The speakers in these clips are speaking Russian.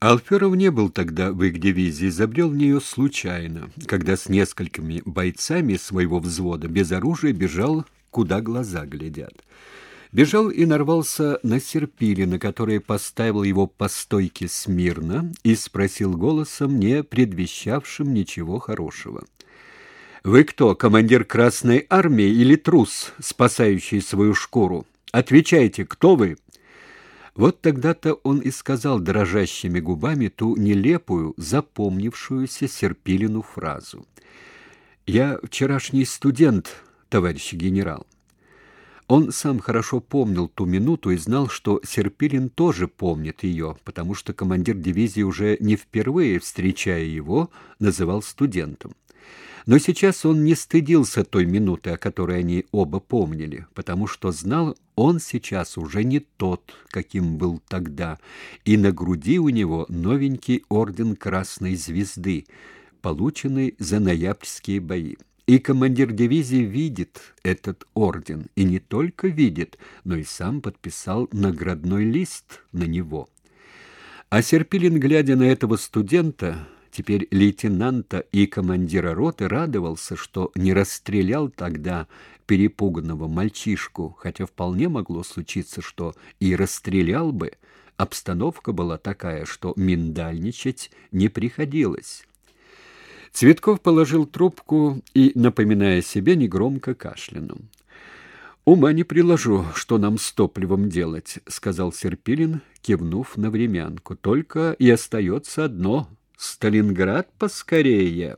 Алферов не был тогда в их дивизии, забрел в нее случайно, когда с несколькими бойцами своего взвода без оружия бежал, куда глаза глядят. Бежал и нарвался на Серпилина, который поставил его по стойке смирно и спросил голосом, не предвещавшим ничего хорошего. «Вы кто, командир Красной Армии или трус, спасающий свою шкуру? Отвечайте, кто вы?» Вот тогда-то он и сказал дрожащими губами ту нелепую, запомнившуюся Серпилину фразу. «Я вчерашний студент, товарищ генерал». Он сам хорошо помнил ту минуту и знал, что Серпилин тоже помнит ее, потому что командир дивизии уже не впервые, встречая его, называл студентом. Но сейчас он не стыдился той минуты, о которой они оба помнили, потому что знал, он сейчас уже не тот, каким был тогда, и на груди у него новенький орден Красной Звезды, полученный за ноябрьские бои. И командир дивизии видит этот орден, и не только видит, но и сам подписал наградной лист на него. А Серпилин, глядя на этого студента, теперь лейтенанта и командира роты, радовался, что не расстрелял тогда перепуганного мальчишку, хотя вполне могло случиться, что и расстрелял бы. Обстановка была такая, что миндальничать не приходилось. Цветков положил трубку и, напоминая себе, негромко кашлянул. «Ума не приложу, что нам с топливом делать», — сказал Серпилин, кивнув на времянку. «Только и остается одно Сталинград поскорее.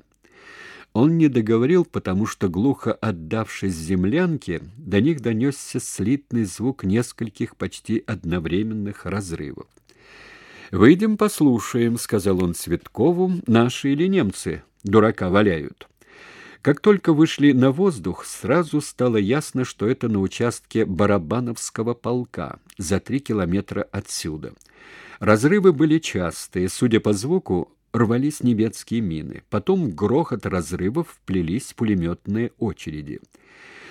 Он не договорил, потому что глухо отдавшись землянке, до них донесся слитный звук нескольких почти одновременных разрывов. Выйдем послушаем, сказал он Цветкову, наши или немцы дурака валяют. Как только вышли на воздух, сразу стало ясно, что это на участке Барабановского полка, за три километра отсюда. Разрывы были частые, судя по звуку, рвались немецкие мины. Потом грохот разрывов вплелись пулеметные очереди.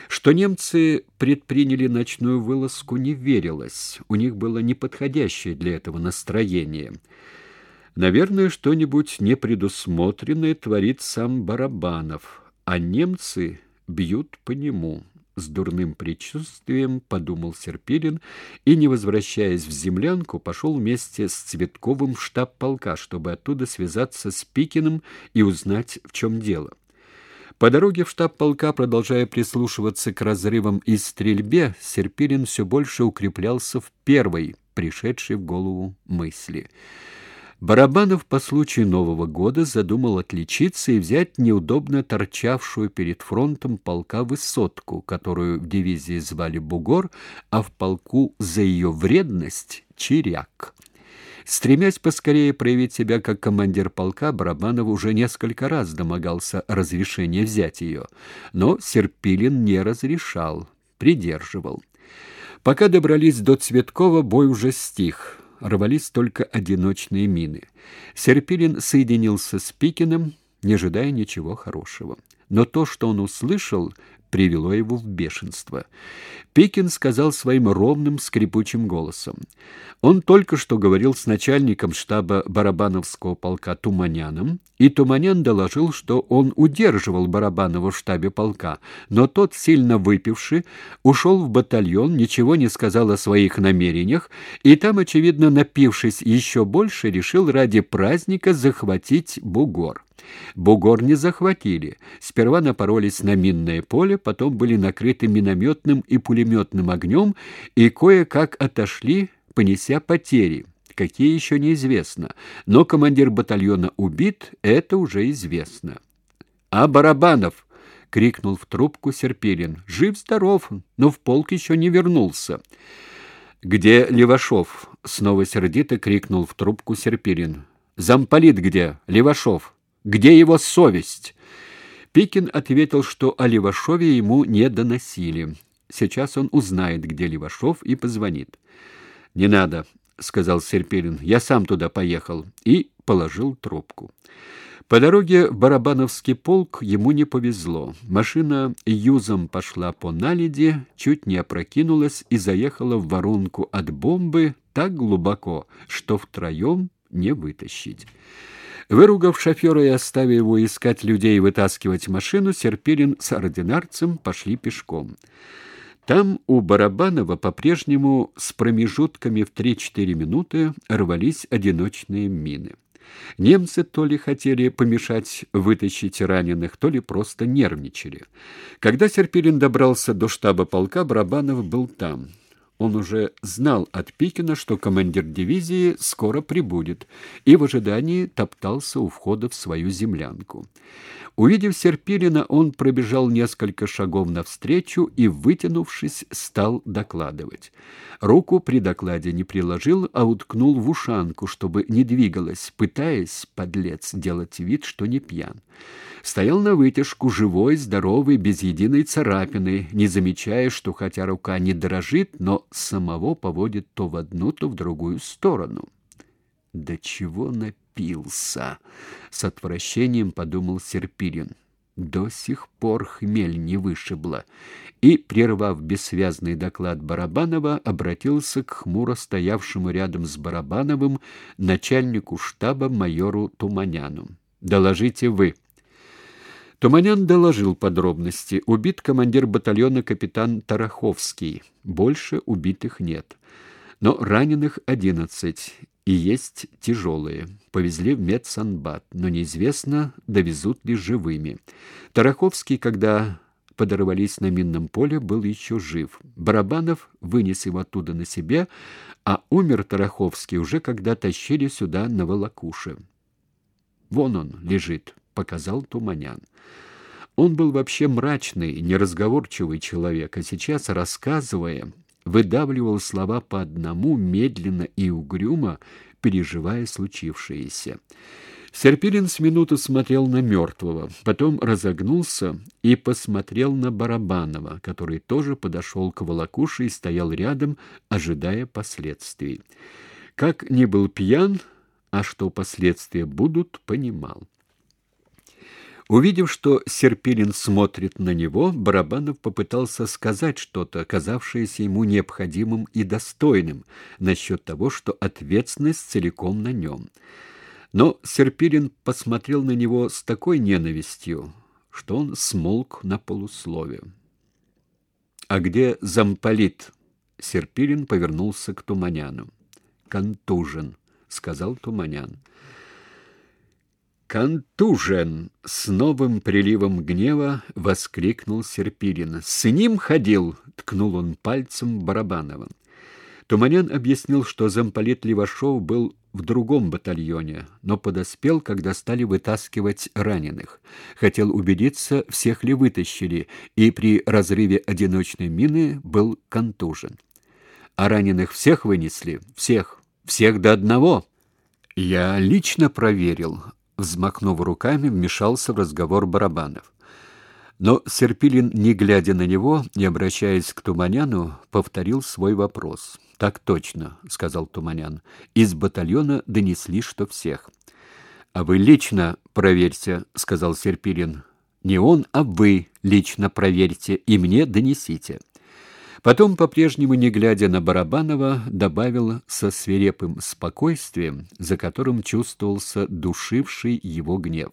Что немцы предприняли ночную вылазку, не верилось. У них было неподходящее для этого настроение. Наверное, что-нибудь непредусмотренное творит сам Барабанов, а немцы бьют по нему с дурным предчувствием подумал Серпилин и, не возвращаясь в землянку, пошел вместе с Цветковым в штаб полка, чтобы оттуда связаться с Пикиным и узнать, в чем дело. По дороге в штаб полка, продолжая прислушиваться к разрывам и стрельбе, Серпилин все больше укреплялся в первой, пришедшей в голову мысли — Барабанов по случаю Нового года задумал отличиться и взять неудобно торчавшую перед фронтом полка высотку, которую в дивизии звали Бугор, а в полку за ее вредность Чиряк. Стремясь поскорее проявить себя как командир полка, Барабанов уже несколько раз домогался разрешения взять ее, но Серпилин не разрешал, придерживал. Пока добрались до Цветкова, бой уже стих рвались только одиночные мины. Серпилин соединился с Пикиным, не ожидая ничего хорошего. Но то, что он услышал, привело его в бешенство. Пикин сказал своим ровным скрипучим голосом. Он только что говорил с начальником штаба Барабановского полка Туманяном, и Туманян доложил, что он удерживал Барабанова в штабе полка, но тот, сильно выпивший, ушел в батальон, ничего не сказал о своих намерениях, и там, очевидно, напившись еще больше, решил ради праздника захватить бугор. Бугор не захватили. Сперва напоролись на минное поле, потом были накрыты минометным и пулеметным огнем и кое-как отошли, понеся потери. Какие еще неизвестно, но командир батальона убит, это уже известно. А Барабанов крикнул в трубку Серпилин. Жив здоров, но в полк еще не вернулся. Где Левашов? снова сердито крикнул в трубку Серпилин. Замполит где? Левашов. Где его совесть? Пикин ответил, что о Левашове ему не доносили. Сейчас он узнает, где Левашов, и позвонит. «Не надо», — сказал Серпилин. «Я сам туда поехал». И положил трубку. По дороге в Барабановский полк ему не повезло. Машина юзом пошла по наледи, чуть не опрокинулась и заехала в воронку от бомбы так глубоко, что втроем не вытащить. Выругав шофера и оставив его искать людей и вытаскивать машину, Серпилин с ординарцем пошли пешком. Там у Барабанова по-прежнему с промежутками в 3-4 минуты рвались одиночные мины. Немцы то ли хотели помешать вытащить раненых, то ли просто нервничали. Когда Серпилин добрался до штаба полка, Барабанов был там. Он уже знал от Пикина, что командир дивизии скоро прибудет, и в ожидании топтался у входа в свою землянку. Увидев Серпилина, он пробежал несколько шагов навстречу и, вытянувшись, стал докладывать. Руку при докладе не приложил, а уткнул в ушанку, чтобы не двигалась, пытаясь, подлец, делать вид, что не пьян. Стоял на вытяжку, живой, здоровый, без единой царапины, не замечая, что хотя рука не дрожит, но самого поводит то в одну, то в другую сторону. «Да чего напился!» — с отвращением подумал Серпирин. До сих пор хмель не вышибла. И, прервав бессвязный доклад Барабанова, обратился к хмуро стоявшему рядом с Барабановым начальнику штаба майору Туманяну. «Доложите вы». Туманян доложил подробности. Убит командир батальона капитан Тараховский. Больше убитых нет. Но раненых одиннадцать, и есть тяжелые. Повезли в медсанбат, но неизвестно, довезут ли живыми. Тараховский, когда подорвались на минном поле, был еще жив. Барабанов вынес его оттуда на себе, а умер Тараховский уже когда тащили сюда на волокуше. Вон он лежит, показал Туманян. Он был вообще мрачный, неразговорчивый человек, а сейчас, рассказывая, выдавливал слова по одному, медленно и угрюмо, переживая случившееся. Серпилин с минуту смотрел на мертвого, потом разогнулся и посмотрел на Барабанова, который тоже подошел к волокуше и стоял рядом, ожидая последствий. Как не был пьян, а что последствия будут, понимал. Увидев, что Серпилин смотрит на него, Барабанов попытался сказать что-то, казавшееся ему необходимым и достойным, насчет того, что ответственность целиком на нем. Но Серпилин посмотрел на него с такой ненавистью, что он смолк на полуслове. «А где замполит?» Серпилин повернулся к Туманяну. «Контужен», — сказал Туманян. С новым приливом гнева воскликнул Серпирин. «С ним ходил!» — ткнул он пальцем Барабанова. Туманян объяснил, что замполит Левашов был в другом батальоне, но подоспел, когда стали вытаскивать раненых. Хотел убедиться, всех ли вытащили, и при разрыве одиночной мины был контужен. «А раненых всех вынесли? Всех! Всех до одного!» «Я лично проверил», взмахнув руками, вмешался в разговор Барабанов. Но Серпилин, не глядя на него, не обращаясь к Туманяну, повторил свой вопрос. «Так точно», — сказал Туманян. «Из батальона донесли, что всех». «А вы лично проверьте», — сказал Серпилин. «Не он, а вы лично проверьте и мне донесите». Потом, по-прежнему не глядя на Барабанова, добавил со свирепым спокойствием, за которым чувствовался душивший его гнев.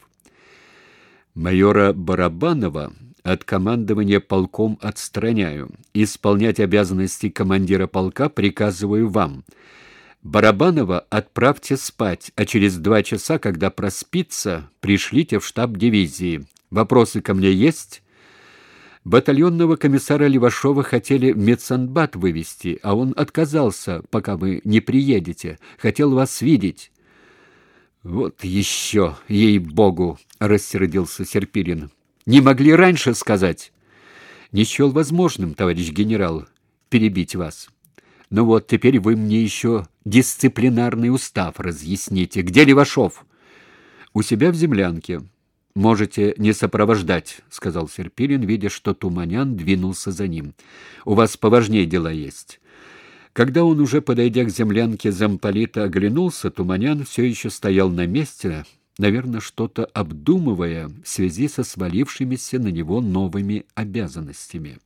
Майора Барабанова от командования полком отстраняю. Исполнять обязанности командира полка приказываю вам. Барабанова отправьте спать, а через два часа, когда проспится, пришлите в штаб дивизии. Вопросы ко мне есть? Батальонного комиссара Левашова хотели в медсанбат вывести, а он отказался, пока вы не приедете. Хотел вас видеть. Вот еще, ей-богу, рассердился Серпирин. Не могли раньше сказать. Не счел возможным, товарищ генерал, перебить вас. Ну вот, теперь вы мне еще дисциплинарный устав разъясните. Где Левашов? У себя в землянке. Можете не сопровождать, сказал Серпилин, видя, что Туманян двинулся за ним. У вас поважнее дела есть. Когда он уже подойдя к землянке замполита оглянулся, Туманян все еще стоял на месте, наверное, что-то обдумывая в связи со свалившимися на него новыми обязанностями.